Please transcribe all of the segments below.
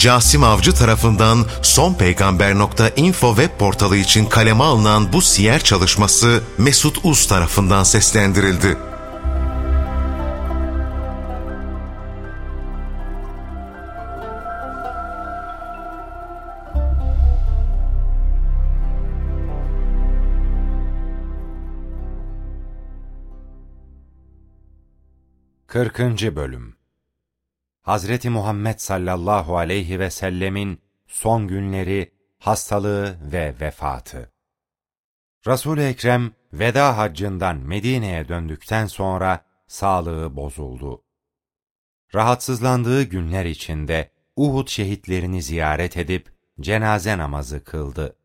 Casim Avcı tarafından sonpeygamber.info web portalı için kaleme alınan bu siyer çalışması Mesut Uz tarafından seslendirildi. Kırkıncı Bölüm Hazreti Muhammed sallallahu aleyhi ve sellemin son günleri, hastalığı ve vefatı. Resul-i Ekrem veda haccından Medine'ye döndükten sonra sağlığı bozuldu. Rahatsızlandığı günler içinde Uhud şehitlerini ziyaret edip cenaze namazı kıldı.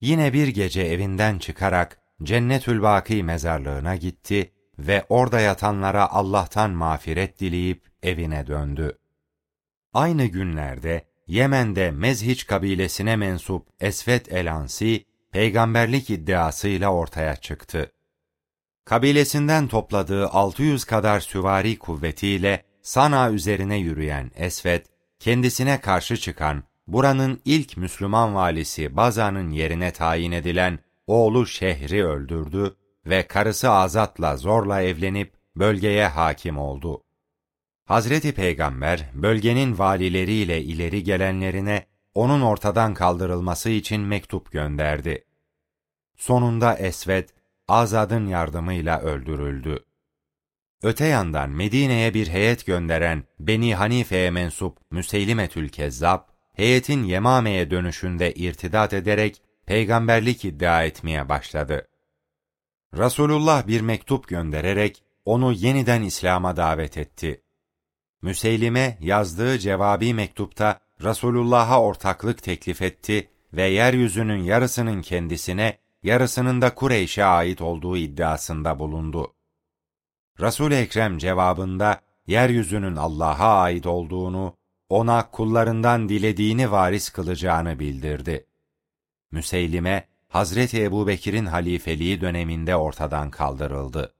Yine bir gece evinden çıkarak Cennetül Baki mezarlığına gitti ve orada yatanlara Allah'tan mağfiret dileyip evine döndü. Aynı günlerde Yemen'de Mezhiç kabilesine mensup Esvet el-Ansi, peygamberlik iddiasıyla ortaya çıktı. Kabilesinden topladığı 600 kadar süvari kuvvetiyle Sana üzerine yürüyen Esvet, kendisine karşı çıkan, buranın ilk Müslüman valisi Baza'nın yerine tayin edilen oğlu Şehri öldürdü ve karısı Azat'la zorla evlenip bölgeye hakim oldu. Hazreti Peygamber bölgenin valileriyle ileri gelenlerine onun ortadan kaldırılması için mektup gönderdi. Sonunda Esved, Azad'ın yardımıyla öldürüldü. Öte yandan Medine'ye bir heyet gönderen Beni Hanife'ye mensup Müseylimetül Kezzab, heyetin Yemame'ye dönüşünde irtidat ederek peygamberlik iddia etmeye başladı. Resulullah bir mektup göndererek onu yeniden İslam'a davet etti. Müseylime yazdığı cevabi mektupta Resulullah'a ortaklık teklif etti ve yeryüzünün yarısının kendisine, yarısının da Kureyş'e ait olduğu iddiasında bulundu. Resul-i Ekrem cevabında yeryüzünün Allah'a ait olduğunu, ona kullarından dilediğini varis kılacağını bildirdi. Müseylime, Hazreti Ebubekir'in halifeliği döneminde ortadan kaldırıldı.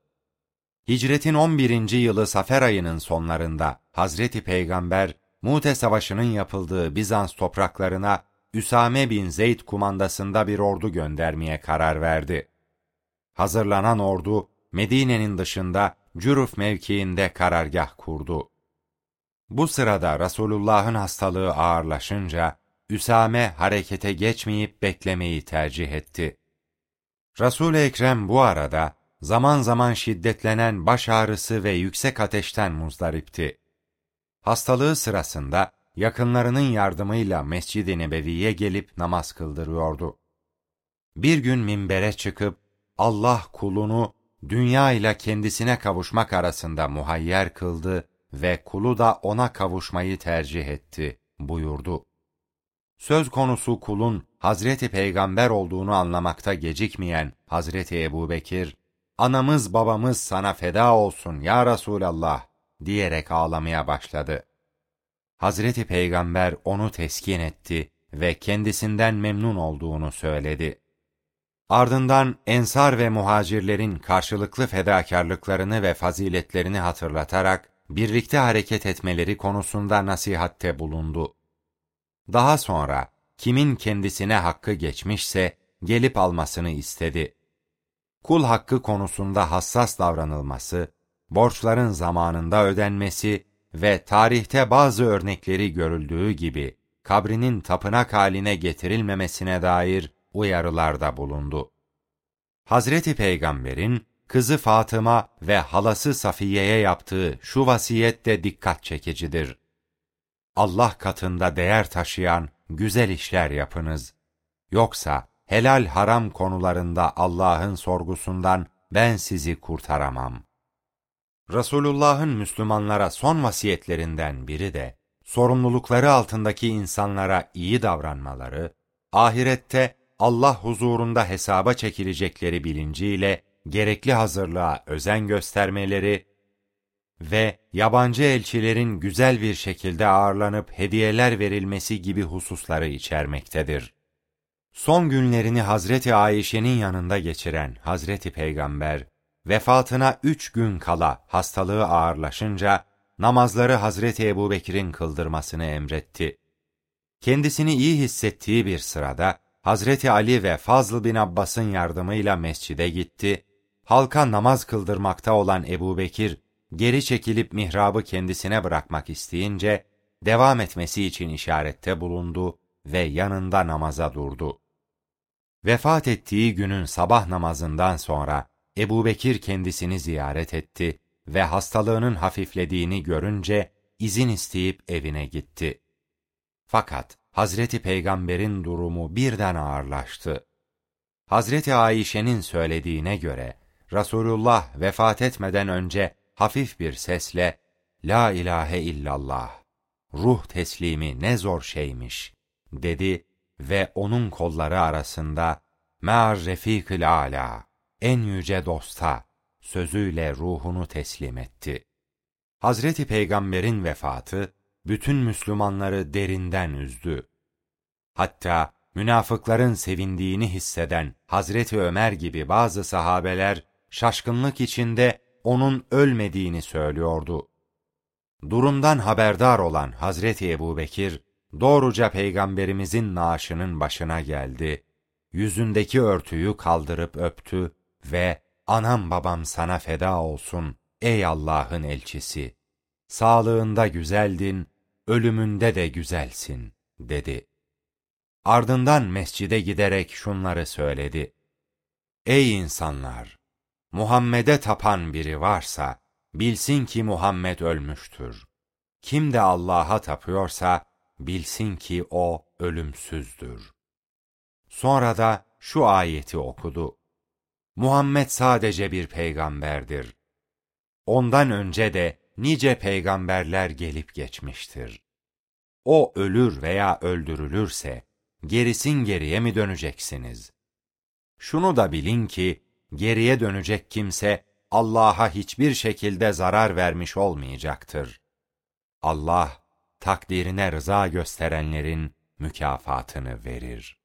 Hicretin 11. yılı Safer ayının sonlarında Hazreti Peygamber, Mute Savaşı'nın yapıldığı Bizans topraklarına Üsame bin Zeyd kumandasında bir ordu göndermeye karar verdi. Hazırlanan ordu, Medine'nin dışında Cüruf mevkiinde karargah kurdu. Bu sırada Resulullah'ın hastalığı ağırlaşınca, Üsame harekete geçmeyip beklemeyi tercih etti. Resul-i Ekrem bu arada zaman zaman şiddetlenen baş ağrısı ve yüksek ateşten muzdaripti. Hastalığı sırasında yakınlarının yardımıyla Mescid-i Nebevi'ye gelip namaz kıldırıyordu. Bir gün minbere çıkıp Allah kulunu dünya ile kendisine kavuşmak arasında muhayyer kıldı ve kulu da ona kavuşmayı tercih etti buyurdu. Söz konusu kulun Hazreti Peygamber olduğunu anlamakta gecikmeyen Hazreti Ebubekir, anamız babamız sana feda olsun ya Resulallah diyerek ağlamaya başladı. Hazreti Peygamber onu teskin etti ve kendisinden memnun olduğunu söyledi. Ardından ensar ve muhacirlerin karşılıklı fedakarlıklarını ve faziletlerini hatırlatarak birlikte hareket etmeleri konusunda nasihatte bulundu. Daha sonra kimin kendisine hakkı geçmişse gelip almasını istedi. Kul hakkı konusunda hassas davranılması, borçların zamanında ödenmesi ve tarihte bazı örnekleri görüldüğü gibi kabrinin tapınak haline getirilmemesine dair uyarılarda bulundu. Hazreti Peygamber'in kızı Fatıma ve halası Safiye'ye yaptığı şu vasiyet de dikkat çekicidir. Allah katında değer taşıyan güzel işler yapınız. Yoksa helal haram konularında Allah'ın sorgusundan ben sizi kurtaramam. Resulullah'ın Müslümanlara son vasiyetlerinden biri de sorumlulukları altındaki insanlara iyi davranmaları, ahirette Allah huzurunda hesaba çekilecekleri bilinciyle gerekli hazırlığa özen göstermeleri ve yabancı elçilerin güzel bir şekilde ağırlanıp hediyeler verilmesi gibi hususları içermektedir. Son günlerini Hazreti Ayşe'nin yanında geçiren Hazreti Peygamber, vefatına üç gün kala hastalığı ağırlaşınca, namazları Hazreti Ebubekir'in kıldırmasını emretti. Kendisini iyi hissettiği bir sırada Hazreti Ali ve Fazıl bin Abbas'ın yardımıyla mescide gitti. Halka namaz kıldırmakta olan Ebu Bekir, geri çekilip mihrabı kendisine bırakmak isteyince, devam etmesi için işarette bulundu ve yanında namaza durdu. Vefat ettiği günün sabah namazından sonra Ebu Bekir kendisini ziyaret etti ve hastalığının hafiflediğini görünce izin isteyip evine gitti. Fakat Hazreti Peygamber'in durumu birden ağırlaştı. Hazreti Ayşe'nin söylediğine göre Resulullah vefat etmeden önce hafif bir sesle La ilahe illallah, ruh teslimi ne zor şeymiş dedi ve onun kolları arasında Me'ar refikil ala, en yüce dosta sözüyle ruhunu teslim etti. Hazreti Peygamber'in vefatı bütün Müslümanları derinden üzdü. Hatta münafıkların sevindiğini hisseden Hazreti Ömer gibi bazı sahabeler şaşkınlık içinde onun ölmediğini söylüyordu. Durumdan haberdar olan Hazreti Ebubekir doğruca peygamberimizin naaşının başına geldi. Yüzündeki örtüyü kaldırıp öptü ve anam babam sana feda olsun ey Allah'ın elçisi. Sağlığında güzeldin, ölümünde de güzelsin dedi. Ardından mescide giderek şunları söyledi. Ey insanlar! Muhammed'e tapan biri varsa, bilsin ki Muhammed ölmüştür. Kim de Allah'a tapıyorsa, bilsin ki o ölümsüzdür. Sonra da şu ayeti okudu. Muhammed sadece bir peygamberdir. Ondan önce de nice peygamberler gelip geçmiştir. O ölür veya öldürülürse, gerisin geriye mi döneceksiniz? Şunu da bilin ki, geriye dönecek kimse, Allah'a hiçbir şekilde zarar vermiş olmayacaktır. Allah, takdirine rıza gösterenlerin mükafatını verir.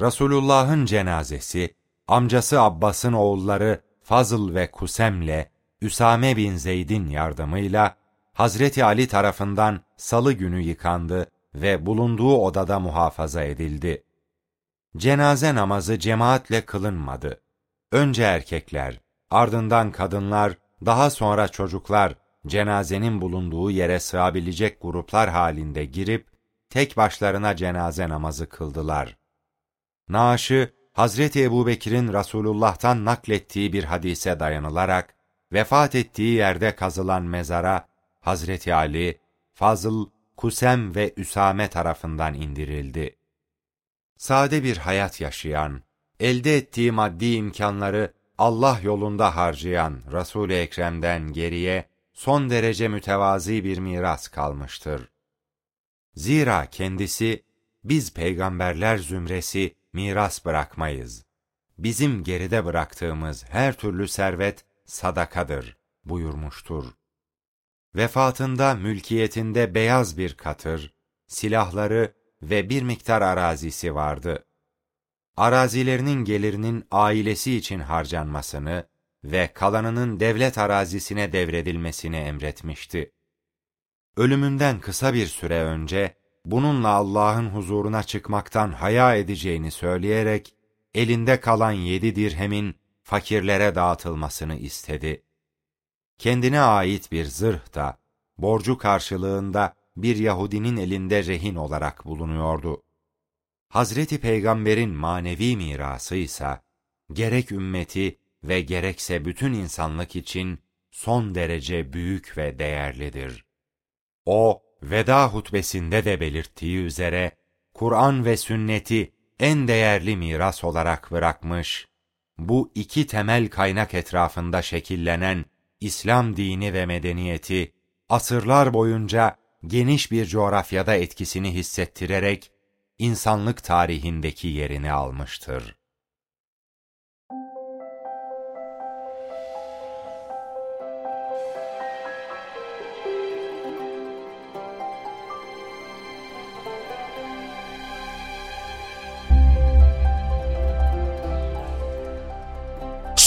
Resulullah'ın cenazesi, amcası Abbas'ın oğulları Fazıl ve Kusem'le Üsame bin Zeyd'in yardımıyla Hazreti Ali tarafından salı günü yıkandı ve bulunduğu odada muhafaza edildi. Cenaze namazı cemaatle kılınmadı. Önce erkekler, ardından kadınlar, daha sonra çocuklar cenazenin bulunduğu yere sığabilecek gruplar halinde girip tek başlarına cenaze namazı kıldılar. Naaşı Hazreti Ebubekir'in Resulullah'tan naklettiği bir hadise dayanılarak vefat ettiği yerde kazılan mezara Hazreti Ali, Fazıl, Kusem ve Üsame tarafından indirildi. Sade bir hayat yaşayan, elde ettiği maddi imkanları Allah yolunda harcayan Resul-i Ekrem'den geriye son derece mütevazi bir miras kalmıştır. Zira kendisi, biz peygamberler zümresi miras bırakmayız. Bizim geride bıraktığımız her türlü servet sadakadır buyurmuştur. Vefatında mülkiyetinde beyaz bir katır, silahları ve bir miktar arazisi vardı. Arazilerinin gelirinin ailesi için harcanmasını ve kalanının devlet arazisine devredilmesini emretmişti. Ölümünden kısa bir süre önce bununla Allah'ın huzuruna çıkmaktan haya edeceğini söyleyerek elinde kalan yedi dirhemin fakirlere dağıtılmasını istedi. Kendine ait bir zırh da borcu karşılığında bir Yahudinin elinde rehin olarak bulunuyordu. Hazreti Peygamber'in manevi mirası ise gerek ümmeti ve gerekse bütün insanlık için son derece büyük ve değerlidir. O, veda hutbesinde de belirttiği üzere, Kur'an ve sünneti en değerli miras olarak bırakmış, bu iki temel kaynak etrafında şekillenen İslam dini ve medeniyeti, asırlar boyunca geniş bir coğrafyada etkisini hissettirerek, insanlık tarihindeki yerini almıştır.